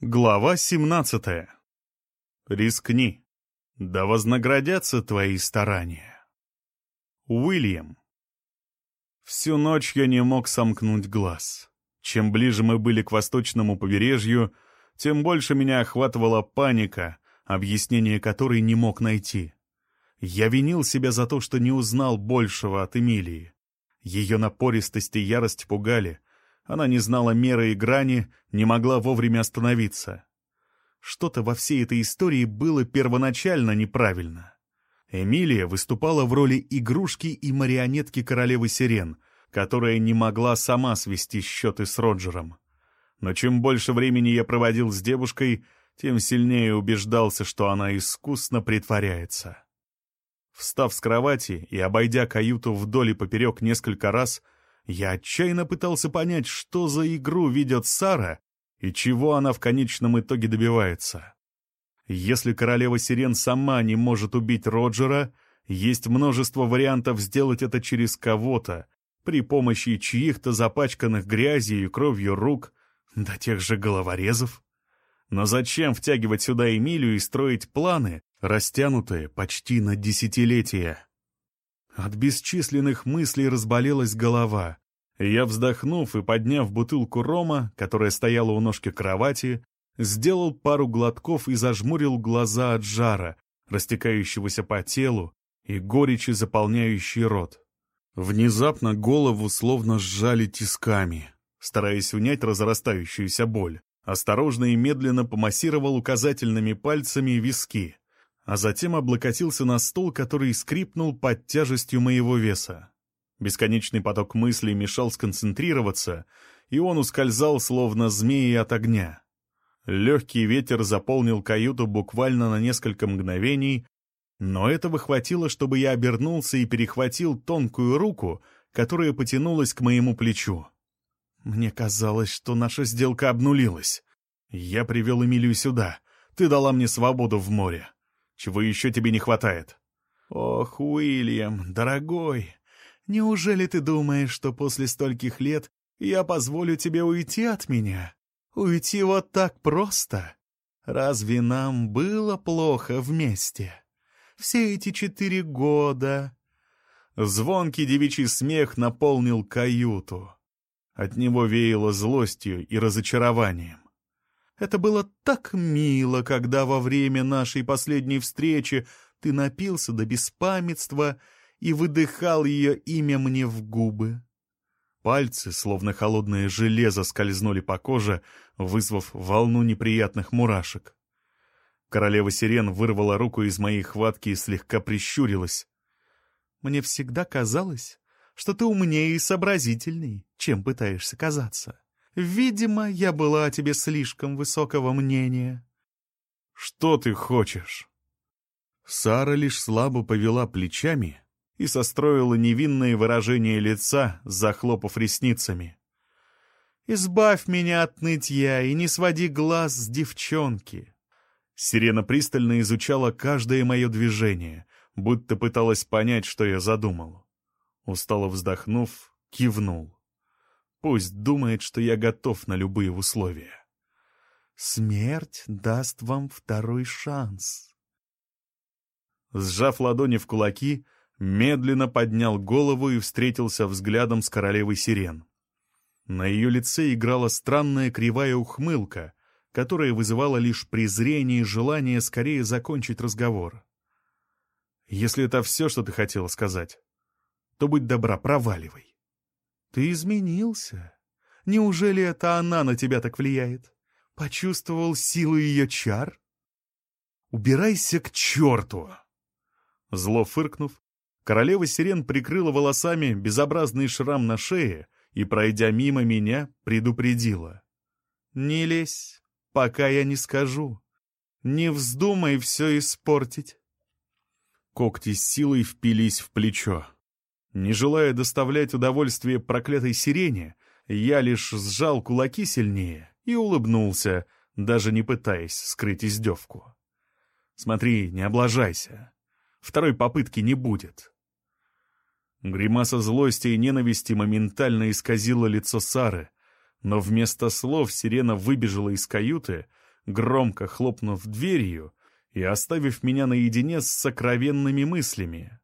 Глава 17. Рискни. Да вознаградятся твои старания. Уильям. Всю ночь я не мог сомкнуть глаз. Чем ближе мы были к восточному побережью, тем больше меня охватывала паника, объяснение которой не мог найти. Я винил себя за то, что не узнал большего от Эмилии. Ее напористость и ярость пугали — она не знала меры и грани, не могла вовремя остановиться. Что-то во всей этой истории было первоначально неправильно. Эмилия выступала в роли игрушки и марионетки королевы Сирен, которая не могла сама свести счеты с Роджером. Но чем больше времени я проводил с девушкой, тем сильнее убеждался, что она искусно притворяется. Встав с кровати и обойдя каюту вдоль и поперек несколько раз, я отчаянно пытался понять, что за игру ведет Сара и чего она в конечном итоге добивается. Если королева Сирен сама не может убить Роджера, есть множество вариантов сделать это через кого-то, при помощи чьих-то запачканных грязью и кровью рук, да тех же головорезов. Но зачем втягивать сюда Эмилию и строить планы, растянутые почти на десятилетия? От бесчисленных мыслей разболелась голова. Я, вздохнув и подняв бутылку рома, которая стояла у ножки кровати, сделал пару глотков и зажмурил глаза от жара, растекающегося по телу и горечи, заполняющий рот. Внезапно голову словно сжали тисками, стараясь унять разрастающуюся боль. Осторожно и медленно помассировал указательными пальцами виски а затем облокотился на стол, который скрипнул под тяжестью моего веса. Бесконечный поток мыслей мешал сконцентрироваться, и он ускользал, словно змеи от огня. Легкий ветер заполнил каюту буквально на несколько мгновений, но этого хватило, чтобы я обернулся и перехватил тонкую руку, которая потянулась к моему плечу. Мне казалось, что наша сделка обнулилась. Я привел Эмилию сюда. Ты дала мне свободу в море. Чего еще тебе не хватает? Ох, Уильям, дорогой, неужели ты думаешь, что после стольких лет я позволю тебе уйти от меня? Уйти вот так просто? Разве нам было плохо вместе? Все эти четыре года... Звонкий девичий смех наполнил каюту. От него веяло злостью и разочарованием. Это было так мило, когда во время нашей последней встречи ты напился до беспамятства и выдыхал ее имя мне в губы. Пальцы, словно холодное железо, скользнули по коже, вызвав волну неприятных мурашек. Королева Сирен вырвала руку из моей хватки и слегка прищурилась. «Мне всегда казалось, что ты умнее и сообразительней, чем пытаешься казаться. Видимо, я была о тебе слишком высокого мнения. Что ты хочешь? Сара лишь слабо повела плечами и состроила невинное выражение лица, захлопав ресницами. «Избавь меня от нытья и не своди глаз с девчонки». Сирена пристально изучала каждое мое движение, будто пыталась понять, что я задумал. Устало вздохнув, кивнул. Пусть думает, что я готов на любые условия. Смерть даст вам второй шанс. Сжав ладони в кулаки, медленно поднял голову и встретился взглядом с королевой сирен. На ее лице играла странная кривая ухмылка, которая вызывала лишь презрение и желание скорее закончить разговор. «Если это все, что ты хотела сказать, то будь добра, проваливай. Ты изменился. Неужели это она на тебя так влияет? Почувствовал силу ее чар? Убирайся к черту!» Зло фыркнув, королева сирен прикрыла волосами безобразный шрам на шее и, пройдя мимо меня, предупредила. «Не лезь, пока я не скажу. Не вздумай все испортить». Когти с силой впились в плечо. Не желая доставлять удовольствие проклятой сирене, я лишь сжал кулаки сильнее и улыбнулся, даже не пытаясь скрыть издевку. «Смотри, не облажайся. Второй попытки не будет». Гримаса злости и ненависти моментально исказила лицо Сары, но вместо слов сирена выбежала из каюты, громко хлопнув дверью и оставив меня наедине с сокровенными мыслями.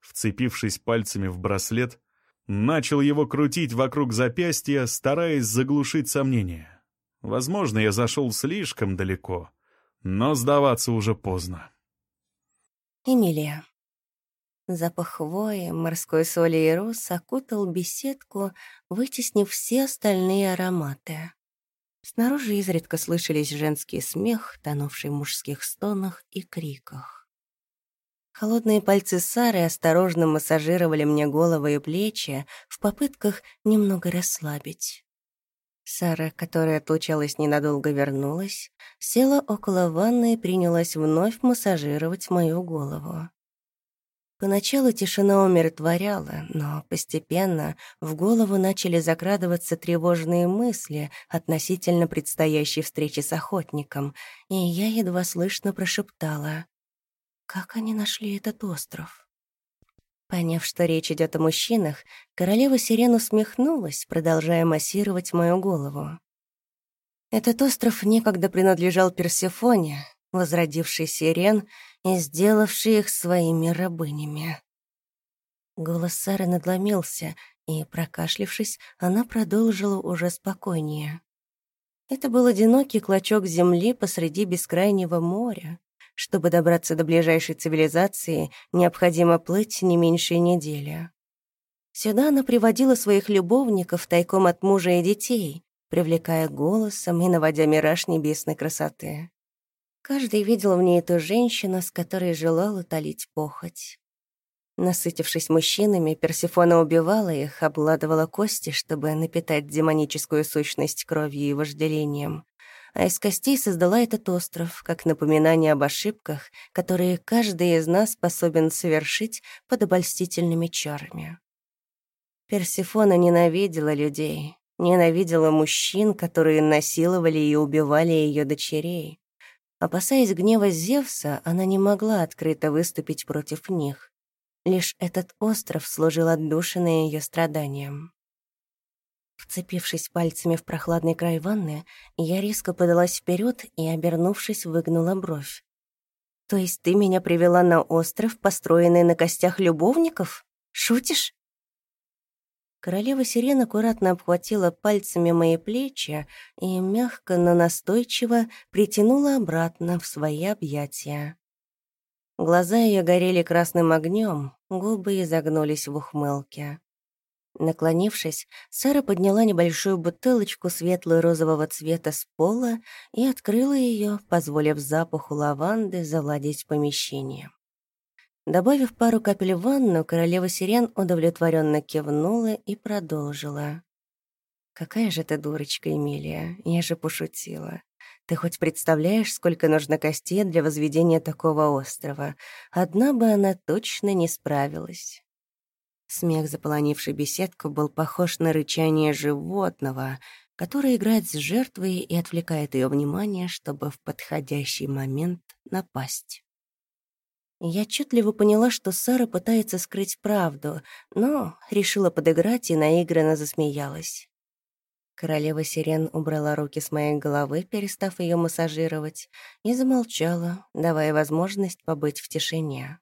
Вцепившись пальцами в браслет, начал его крутить вокруг запястья, стараясь заглушить сомнения. Возможно, я зашел слишком далеко, но сдаваться уже поздно. Эмилия. Запах хвои, морской соли и роз окутал беседку, вытеснив все остальные ароматы. Снаружи изредка слышались женский смех, тонувший в мужских стонах и криках. Холодные пальцы Сары осторожно массажировали мне голову и плечи в попытках немного расслабить. Сара, которая отлучалась ненадолго, вернулась, села около ванны и принялась вновь массажировать мою голову. Поначалу тишина умиротворяла, но постепенно в голову начали закрадываться тревожные мысли относительно предстоящей встречи с охотником, и я едва слышно прошептала. «Как они нашли этот остров?» Поняв, что речь идет о мужчинах, королева Сирен усмехнулась, продолжая массировать мою голову. Этот остров некогда принадлежал Персефоне, возродивший Сирен и сделавший их своими рабынями. Голос Сары надломился, и, прокашлившись, она продолжила уже спокойнее. Это был одинокий клочок земли посреди бескрайнего моря. Чтобы добраться до ближайшей цивилизации, необходимо плыть не меньше недели. Сюда она приводила своих любовников тайком от мужа и детей, привлекая голосом и наводя мираж небесной красоты. Каждый видел в ней ту женщину, с которой желал утолить похоть. Насытившись мужчинами, Персифона убивала их, обладывала кости, чтобы напитать демоническую сущность кровью и вожделением. А из костей создала этот остров, как напоминание об ошибках, которые каждый из нас способен совершить под обольстительными чарами. Персифона ненавидела людей, ненавидела мужчин, которые насиловали и убивали ее дочерей. Опасаясь гнева Зевса, она не могла открыто выступить против них. Лишь этот остров служил отдушиной ее страданиям. Вцепившись пальцами в прохладный край ванны, я резко подалась вперед и, обернувшись, выгнула бровь. «То есть ты меня привела на остров, построенный на костях любовников? Шутишь?» Королева Сирен аккуратно обхватила пальцами мои плечи и мягко, но настойчиво притянула обратно в свои объятия. Глаза ее горели красным огнем, губы изогнулись в ухмылке. Наклонившись, Сара подняла небольшую бутылочку светло-розового цвета с пола и открыла ее, позволив запаху лаванды завладеть помещением. Добавив пару капель в ванну, королева сирен удовлетворенно кивнула и продолжила. «Какая же ты дурочка, Эмилия, я же пошутила. Ты хоть представляешь, сколько нужно костей для возведения такого острова? Одна бы она точно не справилась». Смех, заполонивший беседку, был похож на рычание животного, которое играет с жертвой и отвлекает ее внимание, чтобы в подходящий момент напасть. Я отчетливо поняла, что Сара пытается скрыть правду, но решила подыграть и наигранно засмеялась. Королева Сирен убрала руки с моей головы, перестав ее массажировать, и замолчала, давая возможность побыть в тишине.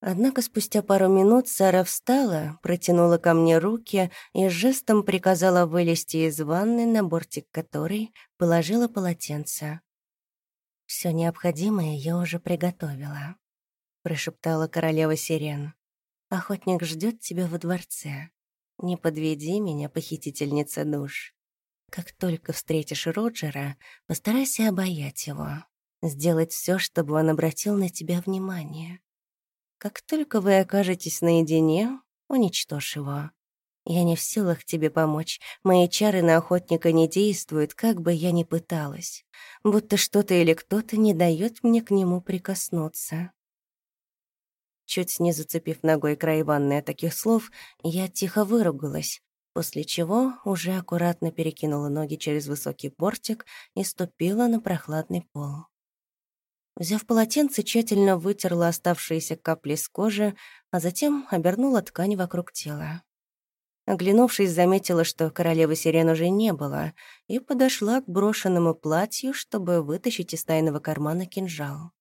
Однако спустя пару минут Сара встала, протянула ко мне руки и жестом приказала вылезти из ванны, на бортик которой положила полотенце. Все необходимое я уже приготовила», — прошептала королева Сирен. «Охотник ждет тебя во дворце. Не подведи меня, похитительница душ. Как только встретишь Роджера, постарайся обаять его, сделать все, чтобы он обратил на тебя внимание. Как только вы окажетесь наедине, уничтожь его. Я не в силах тебе помочь. Мои чары на охотника не действуют, как бы я ни пыталась. Будто что-то или кто-то не дает мне к нему прикоснуться. Чуть не зацепив ногой край ванны от таких слов, я тихо выругалась, после чего уже аккуратно перекинула ноги через высокий портик и ступила на прохладный пол. Взяв полотенце, тщательно вытерла оставшиеся капли с кожи, а затем обернула ткань вокруг тела. Оглянувшись, заметила, что королевы сирен уже не было, и подошла к брошенному платью, чтобы вытащить из тайного кармана кинжал.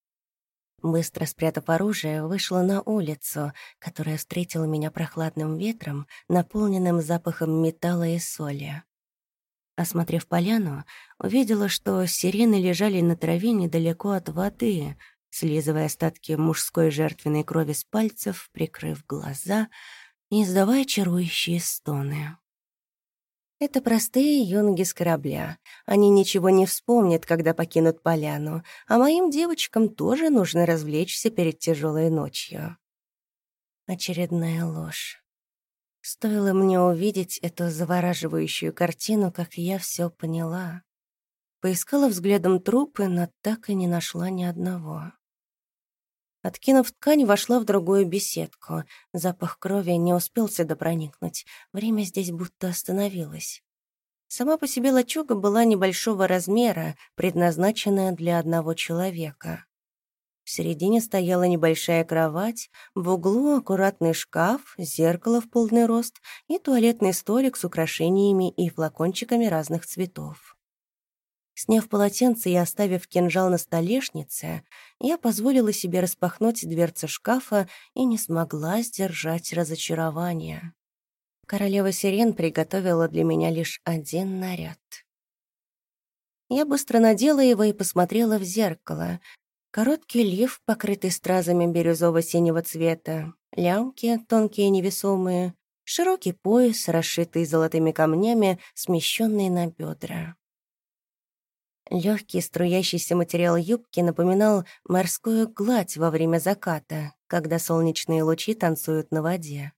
Быстро спрятав оружие, вышла на улицу, которая встретила меня прохладным ветром, наполненным запахом металла и соли. Осмотрев поляну, увидела, что сирены лежали на траве недалеко от воды, слизывая остатки мужской жертвенной крови с пальцев, прикрыв глаза издавая чарующие стоны. Это простые юнги с корабля. Они ничего не вспомнят, когда покинут поляну, а моим девочкам тоже нужно развлечься перед тяжелой ночью. Очередная ложь. Стоило мне увидеть эту завораживающую картину, как я все поняла. Поискала взглядом трупы, но так и не нашла ни одного. Откинув ткань, вошла в другую беседку. Запах крови не успел сюда проникнуть. Время здесь будто остановилось. Сама по себе лачуга была небольшого размера, предназначенная для одного человека. В середине стояла небольшая кровать, в углу аккуратный шкаф, зеркало в полный рост и туалетный столик с украшениями и флакончиками разных цветов. Сняв полотенце и оставив кинжал на столешнице, я позволила себе распахнуть дверцы шкафа и не смогла сдержать разочарование. Королева Сирен приготовила для меня лишь один наряд. Я быстро надела его и посмотрела в зеркало, Короткий лиф, покрытый стразами бирюзово-синего цвета, лямки, тонкие и невесомые, широкий пояс, расшитый золотыми камнями, смещенный на бедра. Легкий струящийся материал юбки напоминал морскую гладь во время заката, когда солнечные лучи танцуют на воде.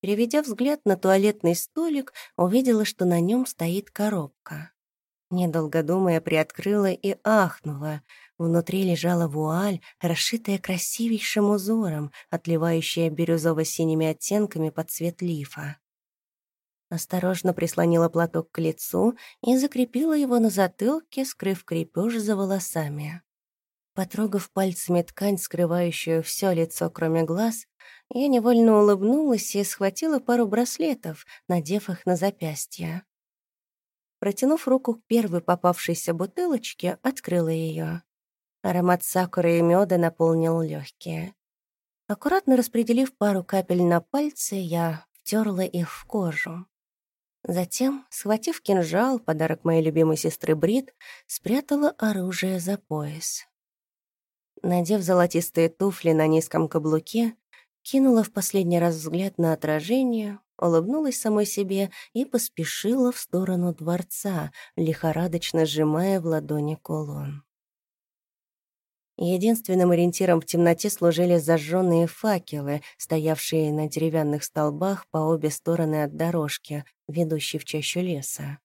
Переведя взгляд на туалетный столик, увидела, что на нем стоит коробка. Недолго думая, приоткрыла и ахнула — Внутри лежала вуаль, расшитая красивейшим узором, отливающая бирюзово-синими оттенками под цвет лифа. Осторожно прислонила платок к лицу и закрепила его на затылке, скрыв крепеж за волосами. Потрогав пальцами ткань, скрывающую все лицо, кроме глаз, я невольно улыбнулась и схватила пару браслетов, надев их на запястье. Протянув руку к первой попавшейся бутылочке, открыла ее. Аромат сакуры и меда наполнил легкие. Аккуратно распределив пару капель на пальцы, я втерла их в кожу. Затем, схватив кинжал, подарок моей любимой сестры Брит, спрятала оружие за пояс. Надев золотистые туфли на низком каблуке, кинула в последний раз взгляд на отражение, улыбнулась самой себе и поспешила в сторону дворца, лихорадочно сжимая в ладони кулон. Единственным ориентиром в темноте служили зажженные факелы, стоявшие на деревянных столбах по обе стороны от дорожки, ведущей в чащу леса.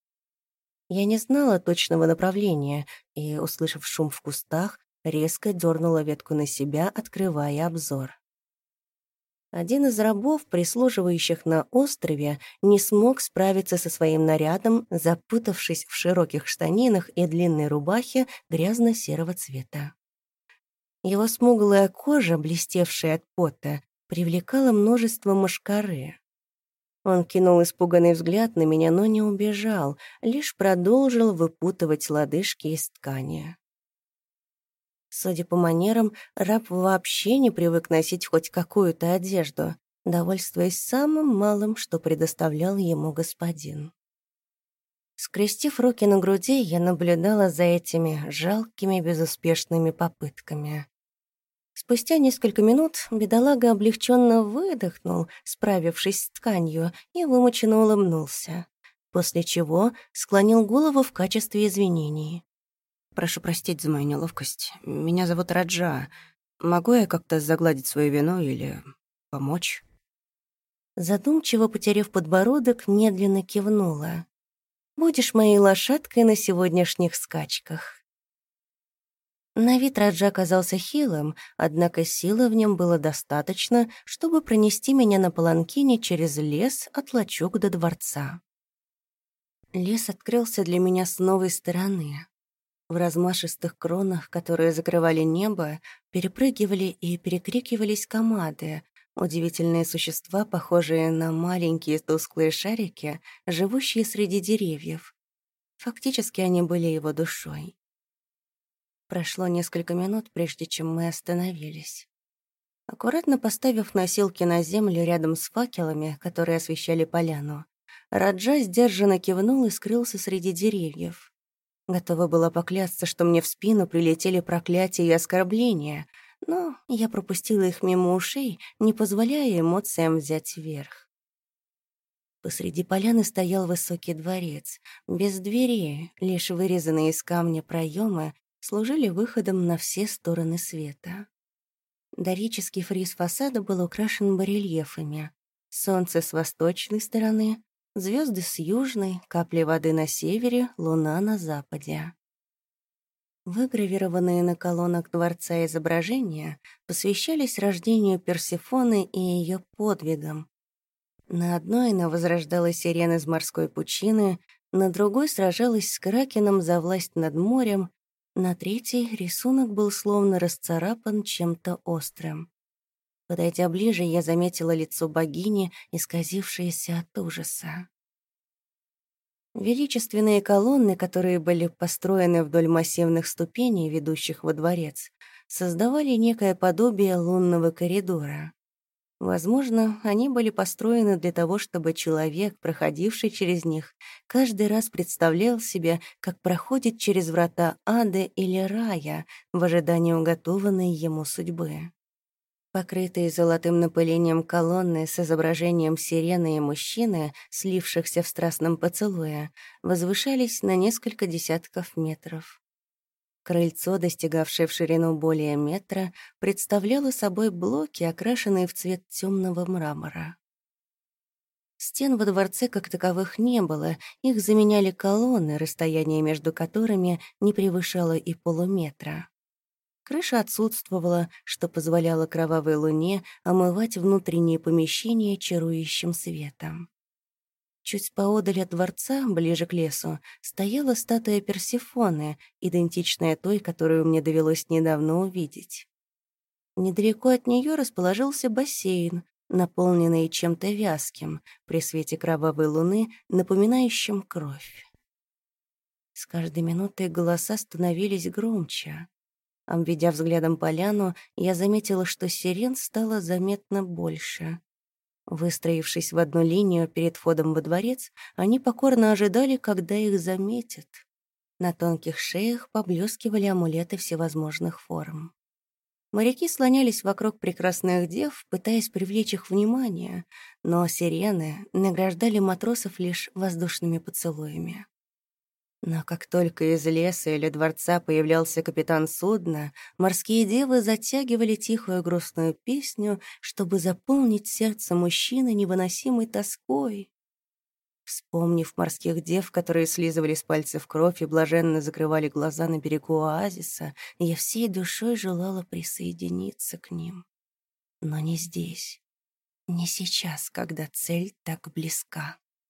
Я не знала точного направления и, услышав шум в кустах, резко дернула ветку на себя, открывая обзор. Один из рабов, прислуживающих на острове, не смог справиться со своим нарядом, запутавшись в широких штанинах и длинной рубахе грязно-серого цвета. Его смуглая кожа, блестевшая от пота, привлекала множество мошкары. Он кинул испуганный взгляд на меня, но не убежал, лишь продолжил выпутывать лодыжки из ткани. Судя по манерам, раб вообще не привык носить хоть какую-то одежду, довольствуясь самым малым, что предоставлял ему господин. Скрестив руки на груди, я наблюдала за этими жалкими безуспешными попытками. Спустя несколько минут бедолага облегченно выдохнул, справившись с тканью, и вымученно улыбнулся, после чего склонил голову в качестве извинений. «Прошу простить за мою неловкость. Меня зовут Раджа. Могу я как-то загладить свою вину или помочь?» Задумчиво потеряв подбородок, медленно кивнула. «Будешь моей лошадкой на сегодняшних скачках». На вид Раджа оказался хилым, однако силы в нем было достаточно, чтобы пронести меня на паланкине через лес от лачуг до дворца. Лес открылся для меня с новой стороны. В размашистых кронах, которые закрывали небо, перепрыгивали и перекрикивались комады, Удивительные существа, похожие на маленькие тусклые шарики, живущие среди деревьев. Фактически они были его душой. Прошло несколько минут, прежде чем мы остановились. Аккуратно поставив носилки на землю рядом с факелами, которые освещали поляну, Раджа сдержанно кивнул и скрылся среди деревьев. Готова была поклясться, что мне в спину прилетели проклятия и оскорбления, но я пропустила их мимо ушей, не позволяя эмоциям взять верх. Посреди поляны стоял высокий дворец. Без двери, лишь вырезанные из камня проемы, служили выходом на все стороны света. Дорический фриз фасада был украшен барельефами. Солнце с восточной стороны, звезды с южной, капли воды на севере, луна на западе. Выгравированные на колоннах дворца изображения посвящались рождению Персефоны и ее подвигам. На одной она возрождала сирен из морской пучины, на другой сражалась с Кракеном за власть над морем, на третьей рисунок был словно расцарапан чем-то острым. Подойдя ближе, я заметила лицо богини, исказившееся от ужаса. Величественные колонны, которые были построены вдоль массивных ступеней, ведущих во дворец, создавали некое подобие лунного коридора. Возможно, они были построены для того, чтобы человек, проходивший через них, каждый раз представлял себе, как проходит через врата ада или рая в ожидании уготованной ему судьбы. Покрытые золотым напылением колонны с изображением сирены и мужчины, слившихся в страстном поцелуе, возвышались на несколько десятков метров. Крыльцо, достигавшее в ширину более метра, представляло собой блоки, окрашенные в цвет темного мрамора. Стен во дворце как таковых не было, их заменяли колонны, расстояние между которыми не превышало и полуметра. Крыша отсутствовала, что позволяло кровавой луне омывать внутренние помещения чарующим светом. Чуть поодаль от дворца, ближе к лесу, стояла статуя Персефоны, идентичная той, которую мне довелось недавно увидеть. Недалеко от нее расположился бассейн, наполненный чем-то вязким, при свете кровавой луны, напоминающим кровь. С каждой минутой голоса становились громче. Обведя взглядом поляну, я заметила, что сирен стало заметно больше. Выстроившись в одну линию перед входом во дворец, они покорно ожидали, когда их заметят. На тонких шеях поблескивали амулеты всевозможных форм. Моряки слонялись вокруг прекрасных дев, пытаясь привлечь их внимание, но сирены награждали матросов лишь воздушными поцелуями. Но как только из леса или дворца появлялся капитан судна, морские девы затягивали тихую грустную песню, чтобы заполнить сердце мужчины невыносимой тоской. Вспомнив морских дев, которые слизывали с пальцев кровь и блаженно закрывали глаза на берегу оазиса, я всей душой желала присоединиться к ним. Но не здесь, не сейчас, когда цель так близка.